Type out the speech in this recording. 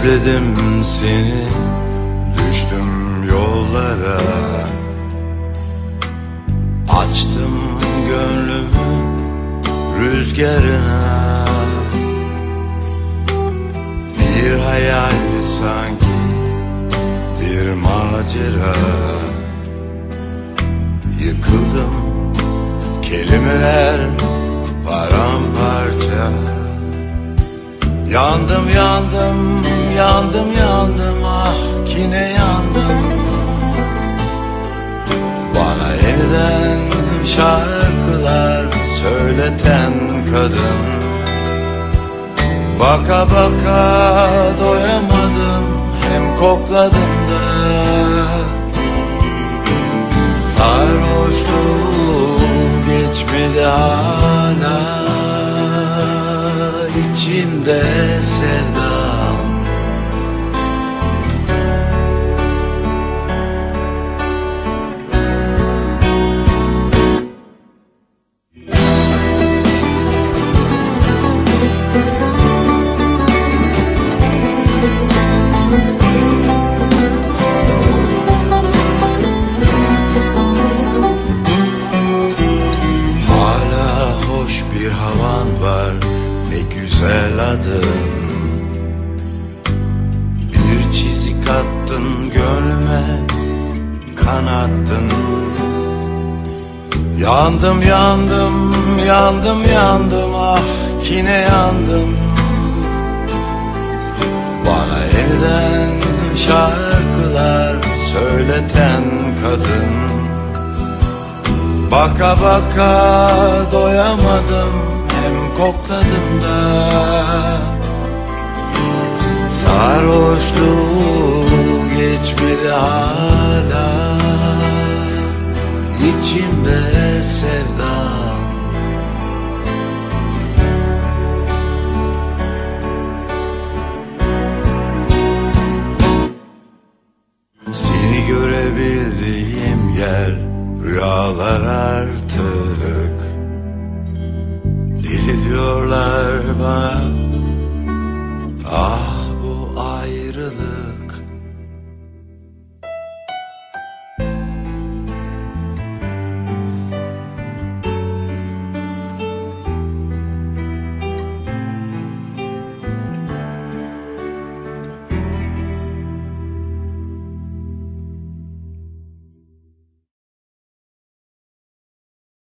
Özledim seni. Düştüm yollara. Açtım gönlümü rüzgarına. Bir hayal sanki bir macera. Yıkıldım kelimeler paramparça. Yandım yandım yandım yandım ah kine yandım. Bana yeniden şarkılar söyleten kadın. Baka baka doyamadım hem kokladım da. Sarhoşluğum geçmedi hala içimde sevdam bir havan var. Ne güzel adın. Bir çizik attın gölme kanattın. Yandım yandım yandım yandım ah kine yandım. Bana yeniden şarkılar söyleten kadın Baka baka doyamadım hem kokladım da. Sarhoşluğu geçmedi hala. İçimde sevdan Seni görebildiğim yer Rüyalar artık. Deli diyorlar bana.